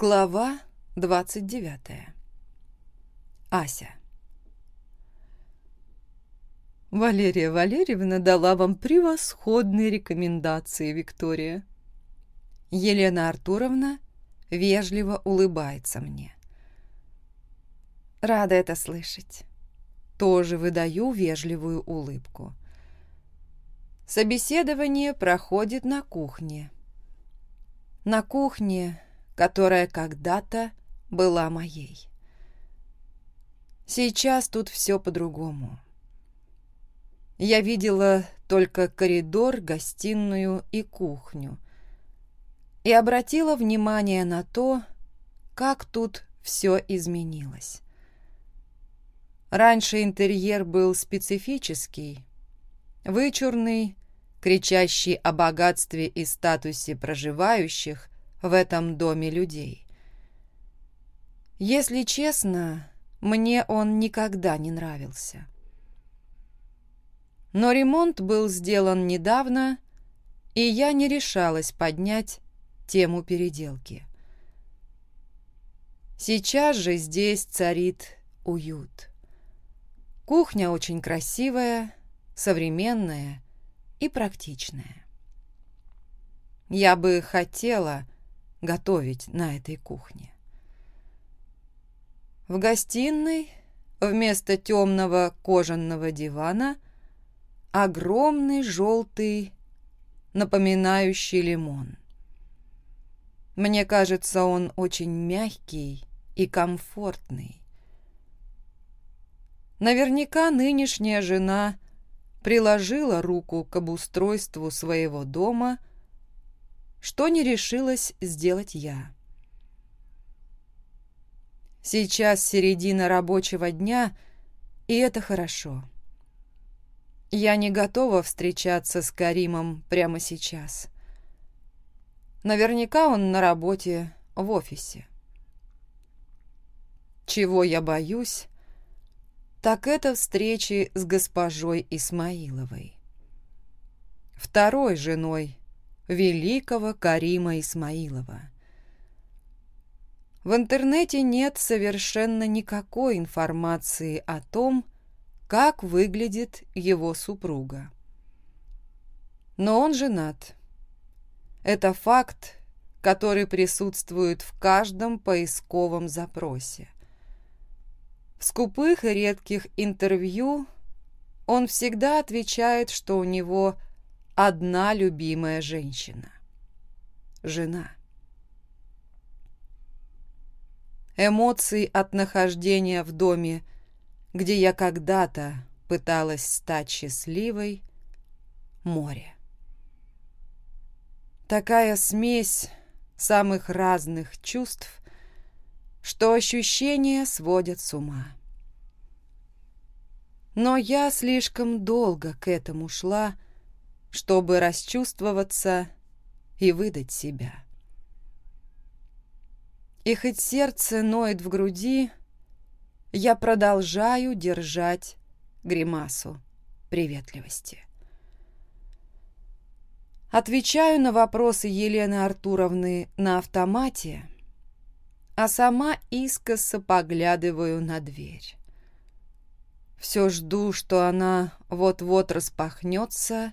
Глава 29. Ася. Валерия Валерьевна дала вам превосходные рекомендации, Виктория. Елена Артуровна вежливо улыбается мне. Рада это слышать. Тоже выдаю вежливую улыбку. Собеседование проходит на кухне. На кухне которая когда-то была моей. Сейчас тут все по-другому. Я видела только коридор, гостиную и кухню. И обратила внимание на то, как тут все изменилось. Раньше интерьер был специфический, вычурный, кричащий о богатстве и статусе проживающих – в этом доме людей. Если честно, мне он никогда не нравился. Но ремонт был сделан недавно, и я не решалась поднять тему переделки. Сейчас же здесь царит уют. Кухня очень красивая, современная и практичная. Я бы хотела, готовить на этой кухне. В гостиной вместо темного кожаного дивана огромный желтый, напоминающий лимон. Мне кажется, он очень мягкий и комфортный. Наверняка нынешняя жена приложила руку к обустройству своего дома – что не решилась сделать я. Сейчас середина рабочего дня, и это хорошо. Я не готова встречаться с Каримом прямо сейчас. Наверняка он на работе в офисе. Чего я боюсь, так это встречи с госпожой Исмаиловой. Второй женой великого Карима Исмаилова. В интернете нет совершенно никакой информации о том, как выглядит его супруга. Но он женат. Это факт, который присутствует в каждом поисковом запросе. В скупых и редких интервью он всегда отвечает, что у него – одна любимая женщина. Жена. Эмоции от нахождения в доме, где я когда-то пыталась стать счастливой, море. Такая смесь самых разных чувств, что ощущения сводят с ума. Но я слишком долго к этому шла, чтобы расчувствоваться и выдать себя. И хоть сердце ноет в груди, я продолжаю держать гримасу приветливости. Отвечаю на вопросы Елены Артуровны на автомате, а сама искоса поглядываю на дверь. Все жду, что она вот-вот распахнется,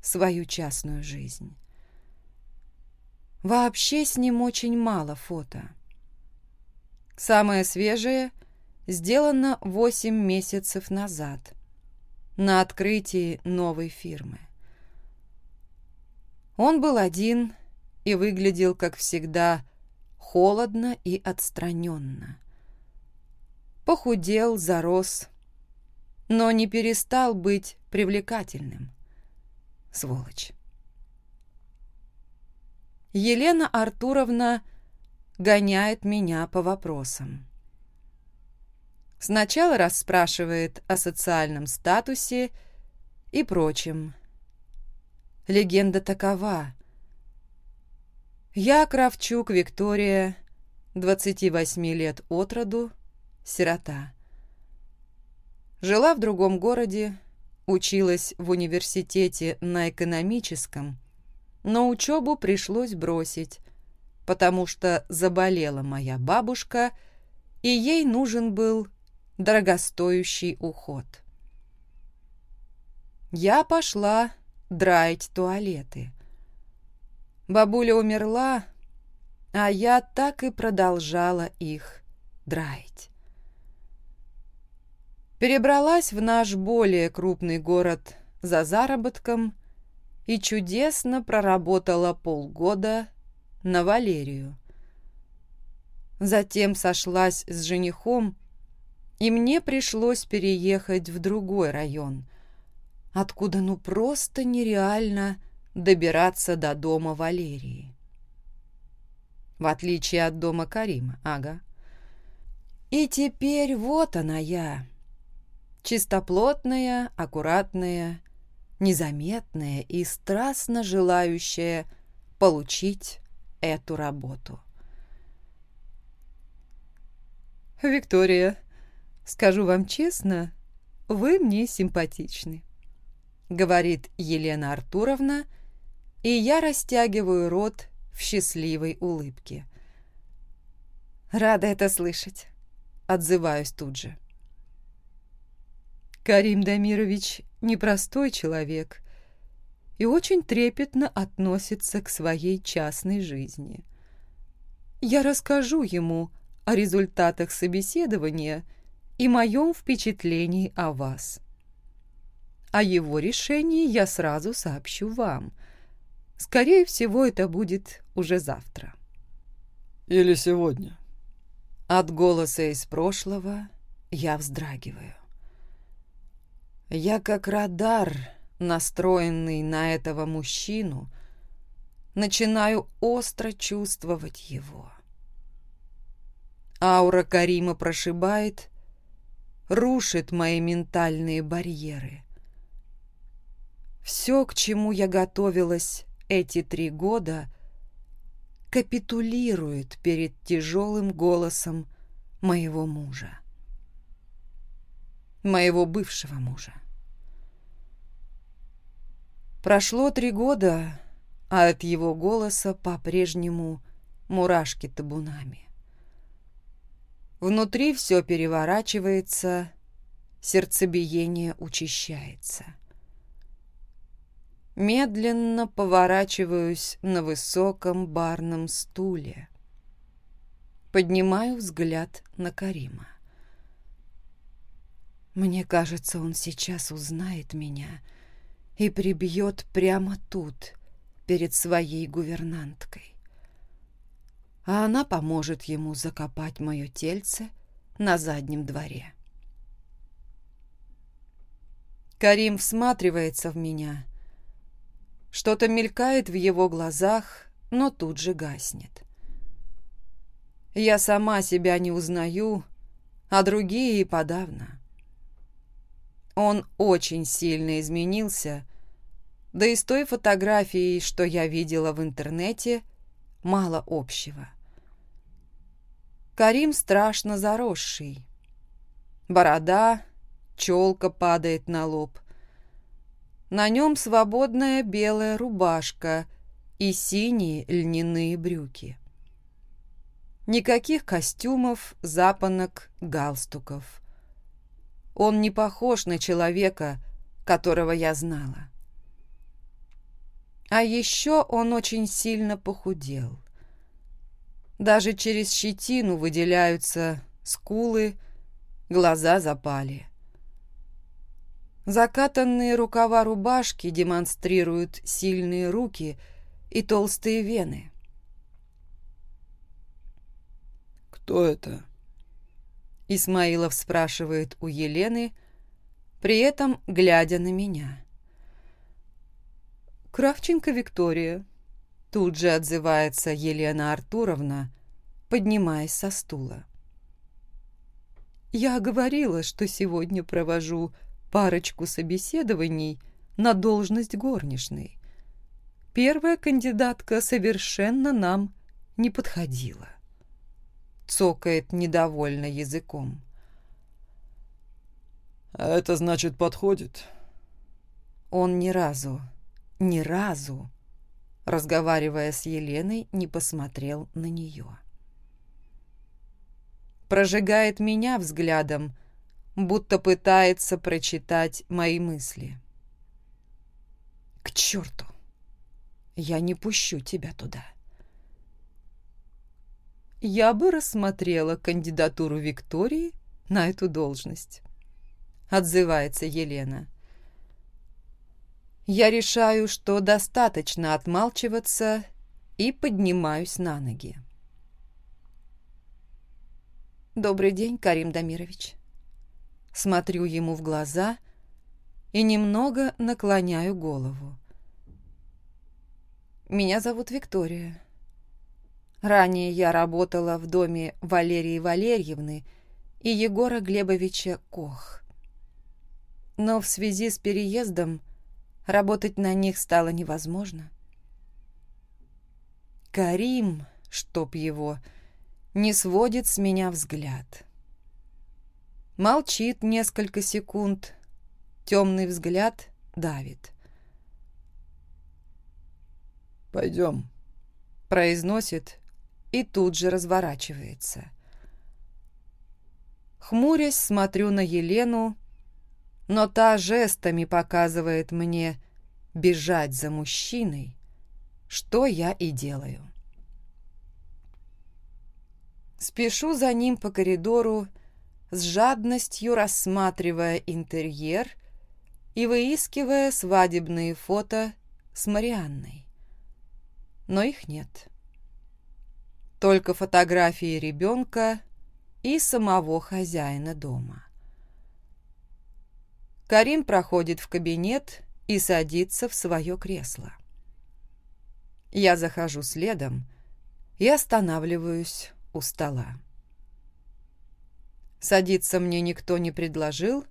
и войдет Марианна. Я уверена в том, что она жена Исмаилова. Кто же еще? В отличие от меня, она сделала все правильно и родила ему долгожданного наследника. Лица мальчика я так нигде и не увидела. Карим очень сильно охраняет свою частную жизнь. Вообще с ним очень мало фото. Самое свежее сделано 8 месяцев назад на открытии новой фирмы. Он был один и выглядел, как всегда, холодно и отстраненно. Похудел, зарос, но не перестал быть привлекательным сволочь. Елена Артуровна гоняет меня по вопросам. Сначала расспрашивает о социальном статусе и прочем. Легенда такова. Я Кравчук Виктория, 28 лет от роду, сирота. Жила в другом городе, училась в университете на экономическом, но учебу пришлось бросить, потому что заболела моя бабушка, и ей нужен был дорогостоящий уход. Я пошла драить туалеты. Бабуля умерла, а я так и продолжала их драить. Перебралась в наш более крупный город за заработком и чудесно проработала полгода на Валерию. Затем сошлась с женихом, и мне пришлось переехать в другой район, откуда ну просто нереально добираться до дома Валерии. В отличие от дома Карима, ага. И теперь вот она я, чистоплотная, аккуратная, незаметная и страстно желающая получить эту работу. «Виктория, скажу вам честно, вы мне симпатичны», — говорит Елена Артуровна, и я растягиваю рот в счастливой улыбке. «Рада это слышать», — отзываюсь тут же. Карим Дамирович непростой человек и очень трепетно относится к своей частной жизни. Я расскажу ему о результатах собеседования и моем впечатлении о вас. О его решении я сразу сообщу вам. Скорее всего, это будет уже завтра. Или сегодня. От голоса из прошлого я вздрагиваю. Я как радар, настроенный на этого мужчину, начинаю остро чувствовать его. Аура Карима прошибает, рушит мои ментальные барьеры. Все, к чему я готовилась эти три года, капитулирует перед тяжелым голосом моего мужа моего бывшего мужа. Прошло три года, а от его голоса по-прежнему мурашки табунами. Внутри все переворачивается, сердцебиение учащается. Медленно поворачиваюсь на высоком барном стуле. Поднимаю взгляд на Карима. Мне кажется, он сейчас узнает меня и прибьет прямо тут, перед своей гувернанткой. А она поможет ему закопать мое тельце на заднем дворе. Карим всматривается в меня. Что-то мелькает в его глазах, но тут же гаснет. Я сама себя не узнаю, а другие и подавно. Он очень сильно изменился, да и с той фотографией, что я видела в интернете, мало общего. Карим страшно заросший. Борода, челка падает на лоб. На нем свободная белая рубашка и синие льняные брюки. Никаких костюмов, запонок, галстуков. Он не похож на человека, которого я знала. А еще он очень сильно похудел. Даже через щетину выделяются скулы, глаза запали. Закатанные рукава рубашки демонстрируют сильные руки и толстые вены. «Кто это?» Исмаилов спрашивает у Елены, при этом глядя на меня. Кравченко Виктория. Тут же отзывается Елена Артуровна, поднимаясь со стула. «Я говорила, что сегодня провожу парочку собеседований на должность горничной. Первая кандидатка совершенно нам не подходила. Цокает недовольно языком. А это значит подходит? Он ни разу, ни разу, разговаривая с Еленой, не посмотрел на нее. Прожигает меня взглядом, будто пытается прочитать мои мысли. К черту! Я не пущу тебя туда. Я бы рассмотрела кандидатуру Виктории на эту должность. Отзывается Елена. Я решаю, что достаточно отмалчиваться и поднимаюсь на ноги. «Добрый день, Карим Дамирович». Смотрю ему в глаза и немного наклоняю голову. Меня зовут Виктория. Ранее я работала в доме Валерии Валерьевны и Егора Глебовича Кох. Но в связи с переездом работать на них стало невозможно. Карим, чтоб его, не сводит с меня взгляд. Молчит несколько секунд, темный взгляд давит. «Пойдем», — произносит и тут же разворачивается. Хмурясь, смотрю на Елену, но та жестами показывает мне бежать за мужчиной, что я и делаю. Спешу за ним по коридору, с жадностью рассматривая интерьер и выискивая свадебные фото с Марианной но их нет. Только фотографии ребенка и самого хозяина дома. Карим проходит в кабинет и садится в свое кресло. Я захожу следом и останавливаюсь у стола. Садиться мне никто не предложил,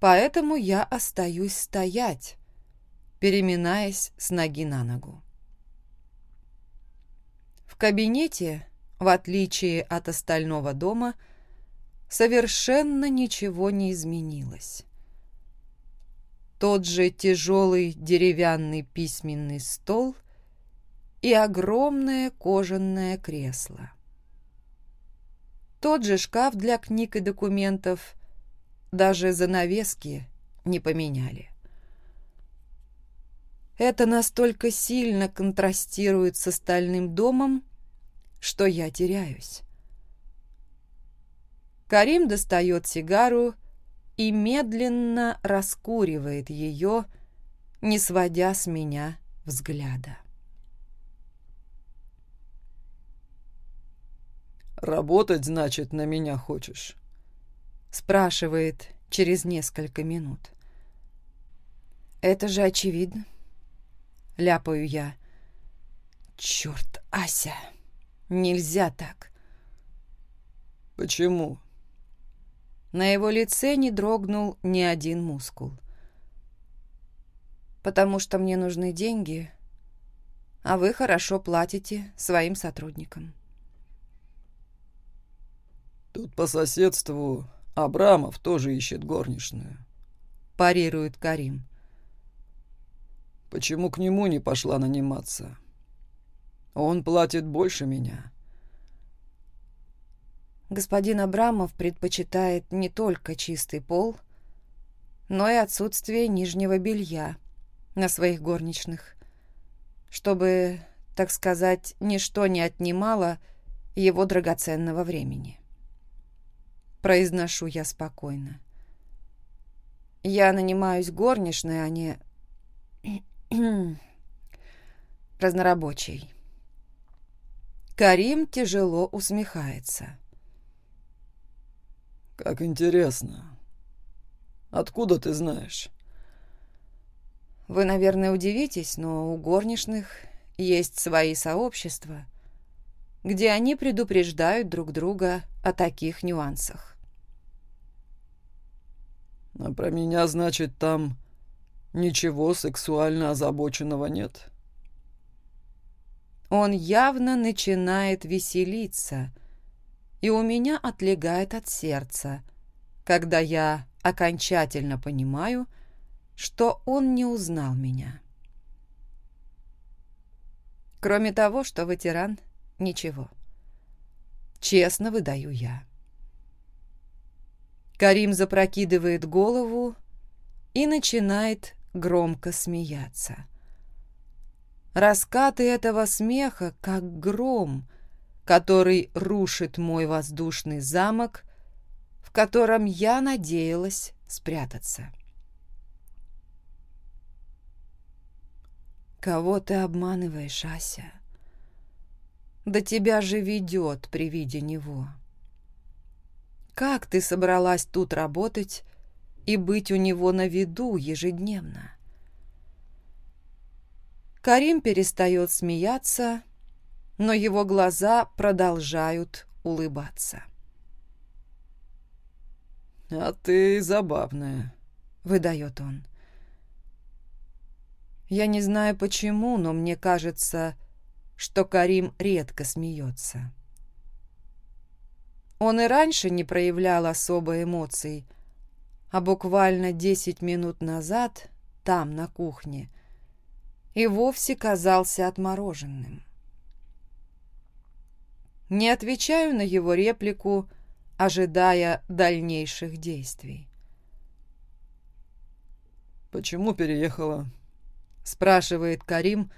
поэтому я остаюсь стоять, переминаясь с ноги на ногу кабинете, в отличие от остального дома, совершенно ничего не изменилось. Тот же тяжелый деревянный письменный стол и огромное кожаное кресло. Тот же шкаф для книг и документов, даже занавески не поменяли. Это настолько сильно контрастирует с остальным домом, что я теряюсь. Карим достает сигару и медленно раскуривает ее, не сводя с меня взгляда. «Работать, значит, на меня хочешь?» спрашивает через несколько минут. «Это же очевидно», — ляпаю я. «Черт, Ася!» Нельзя так. Почему? На его лице не дрогнул ни один мускул. Потому что мне нужны деньги, а вы хорошо платите своим сотрудникам. Тут по соседству Абрамов тоже ищет горничную. Парирует Карим. Почему к нему не пошла наниматься? Он платит больше меня. Господин Абрамов предпочитает не только чистый пол, но и отсутствие нижнего белья на своих горничных, чтобы, так сказать, ничто не отнимало его драгоценного времени. Произношу я спокойно. Я нанимаюсь горничной, а не разнорабочей. Карим тяжело усмехается. «Как интересно. Откуда ты знаешь?» Вы, наверное, удивитесь, но у горничных есть свои сообщества, где они предупреждают друг друга о таких нюансах. «А про меня, значит, там ничего сексуально озабоченного нет?» Он явно начинает веселиться, и у меня отлегает от сердца, когда я окончательно понимаю, что он не узнал меня. Кроме того, что ветеран — ничего. Честно выдаю я. Карим запрокидывает голову и начинает громко смеяться. Раскаты этого смеха, как гром, который рушит мой воздушный замок, в котором я надеялась спрятаться. Кого ты обманываешь, Ася? Да тебя же ведет при виде него. Как ты собралась тут работать и быть у него на виду ежедневно? Карим перестает смеяться, но его глаза продолжают улыбаться. «А ты забавная», — выдает он. Я не знаю почему, но мне кажется, что Карим редко смеется. Он и раньше не проявлял особой эмоций, а буквально десять минут назад, там, на кухне, — и вовсе казался отмороженным. Не отвечаю на его реплику, ожидая дальнейших действий. «Почему переехала?» — спрашивает Карим,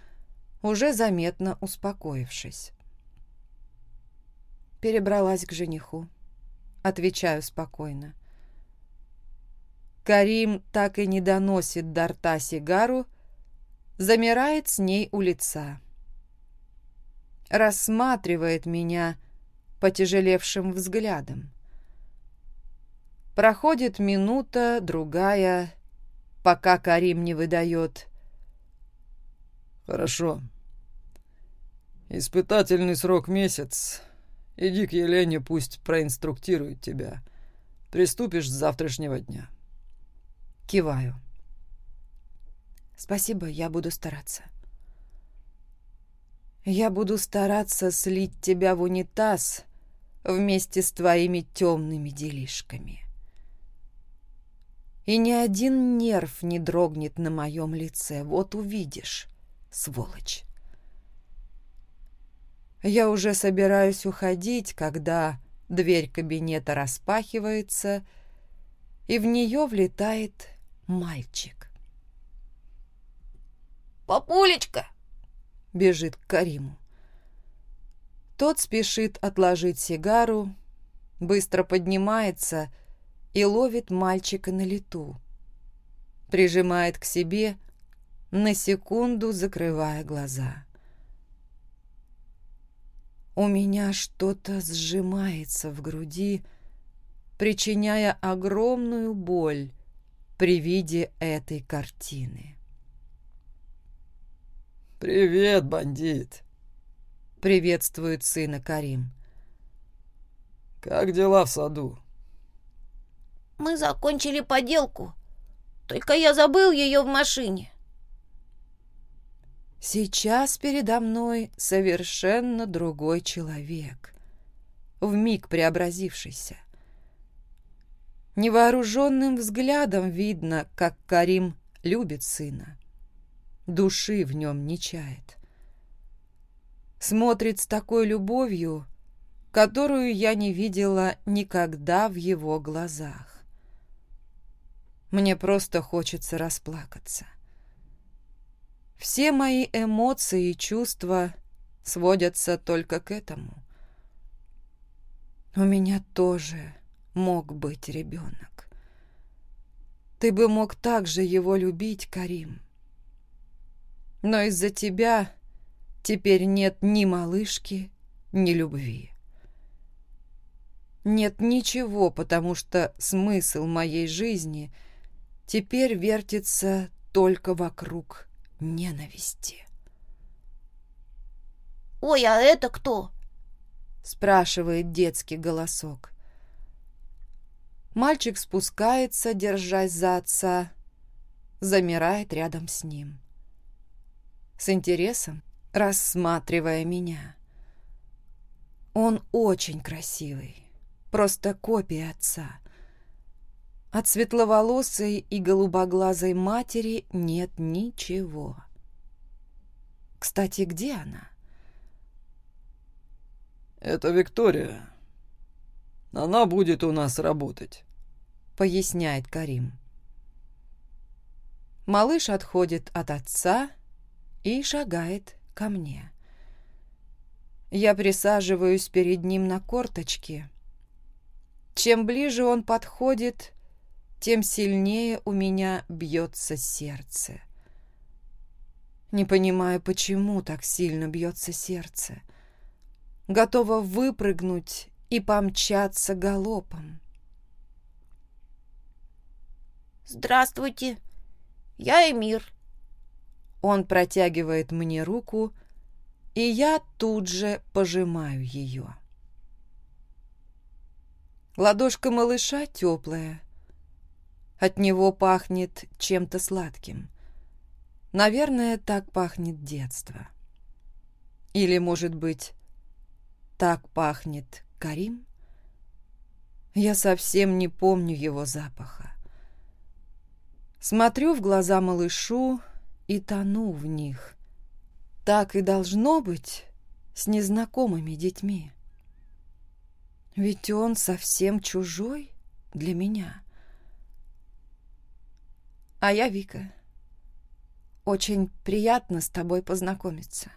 уже заметно успокоившись. Перебралась к жениху. Отвечаю спокойно. Карим так и не доносит до рта сигару, замирает с ней у лица. Рассматривает меня потяжелевшим взглядом. Проходит минута, другая, пока Карим не выдает. «Хорошо. Испытательный срок месяц. Иди к Елене, пусть проинструктирует тебя. Приступишь с завтрашнего дня». Киваю. Спасибо, я буду стараться. Я буду стараться слить тебя в унитаз вместе с твоими темными делишками. И ни один нерв не дрогнет на моем лице. Вот увидишь, сволочь. Я уже собираюсь уходить, когда дверь кабинета распахивается, и в нее влетает мальчик. «Папулечка!» — бежит к Кариму. Тот спешит отложить сигару, быстро поднимается и ловит мальчика на лету. Прижимает к себе, на секунду закрывая глаза. У меня что-то сжимается в груди, причиняя огромную боль при виде этой картины. «Привет, бандит!» — приветствует сына Карим. «Как дела в саду?» «Мы закончили поделку, только я забыл ее в машине». Сейчас передо мной совершенно другой человек, вмиг преобразившийся. Невооруженным взглядом видно, как Карим любит сына. души в нем не чает. Смотрит с такой любовью, которую я не видела никогда в его глазах. Мне просто хочется расплакаться. Все мои эмоции и чувства сводятся только к этому. У меня тоже мог быть ребенок. Ты бы мог также его любить, Карим. Но из-за тебя теперь нет ни малышки, ни любви. Нет ничего, потому что смысл моей жизни теперь вертится только вокруг ненависти. «Ой, а это кто?» спрашивает детский голосок. Мальчик спускается, держась за отца, замирает рядом с ним. с интересом рассматривая меня. Он очень красивый, просто копия отца. От светловолосой и голубоглазой матери нет ничего. Кстати, где она? «Это Виктория. Она будет у нас работать», — поясняет Карим. Малыш отходит от отца и шагает ко мне. Я присаживаюсь перед ним на корточки. Чем ближе он подходит, тем сильнее у меня бьется сердце. Не понимаю, почему так сильно бьется сердце. Готова выпрыгнуть и помчаться галопом. «Здравствуйте, я Эмир». Он протягивает мне руку, и я тут же пожимаю ее. Ладошка малыша теплая. От него пахнет чем-то сладким. Наверное, так пахнет детство. Или, может быть, так пахнет Карим? Я совсем не помню его запаха. Смотрю в глаза малышу и тону в них. Так и должно быть с незнакомыми детьми. Ведь он совсем чужой для меня. А я Вика. Очень приятно с тобой познакомиться.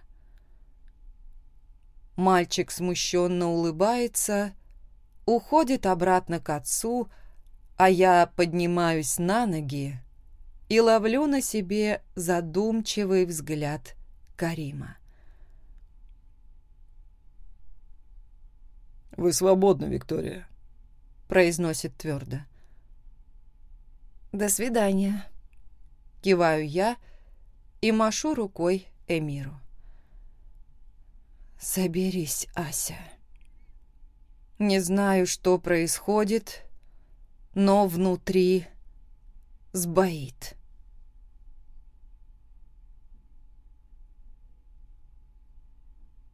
Мальчик смущенно улыбается, уходит обратно к отцу, а я поднимаюсь на ноги и ловлю на себе задумчивый взгляд Карима. «Вы свободны, Виктория», — произносит твердо. «До свидания», — киваю я и машу рукой Эмиру. «Соберись, Ася». Не знаю, что происходит, но внутри сбоит.